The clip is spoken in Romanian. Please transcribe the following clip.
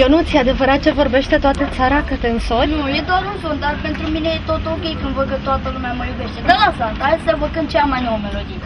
Ionuț, e adevărat ce vorbește toată țara că te însori? Nu, e doar un son, dar pentru mine e tot ok când văd că toată lumea mă iubește. Dar lasă, hai să vă cânt cea mai nouă melodie.